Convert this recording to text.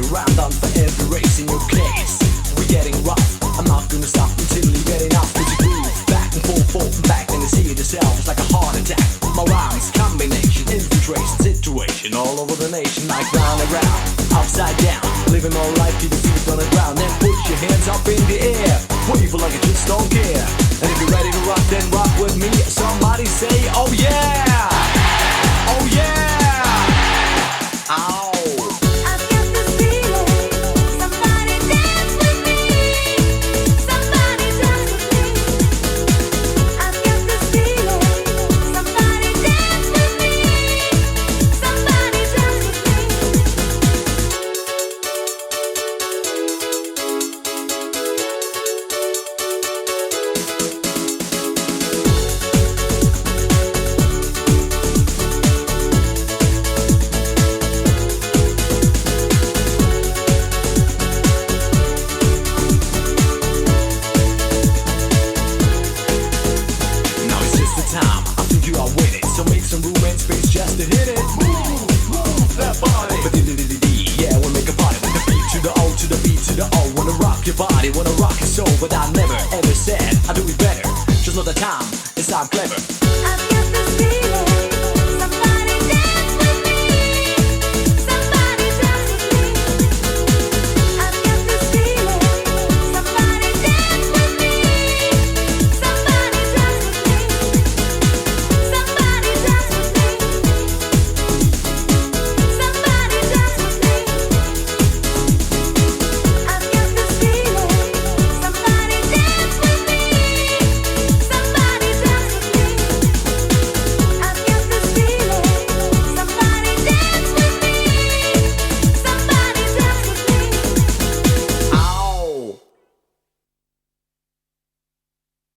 round on for every race in your case. We're getting rough. I'm not gonna stop until you get enough. Cause you groove back and forth, forth and back, and you see it. It's like a heart attack. My combination, infiltration, situation all over the nation, like round and upside down. Living all life your feet on the ground. Then put your hands up in the air. Wave like don't care. To hit it. Move, move that body. Yeah, we make a party with the beat to the O to the B to the O. Wanna rock your body, wanna rock your soul, but I never ever said I do it better. Just know the time, it's time clever.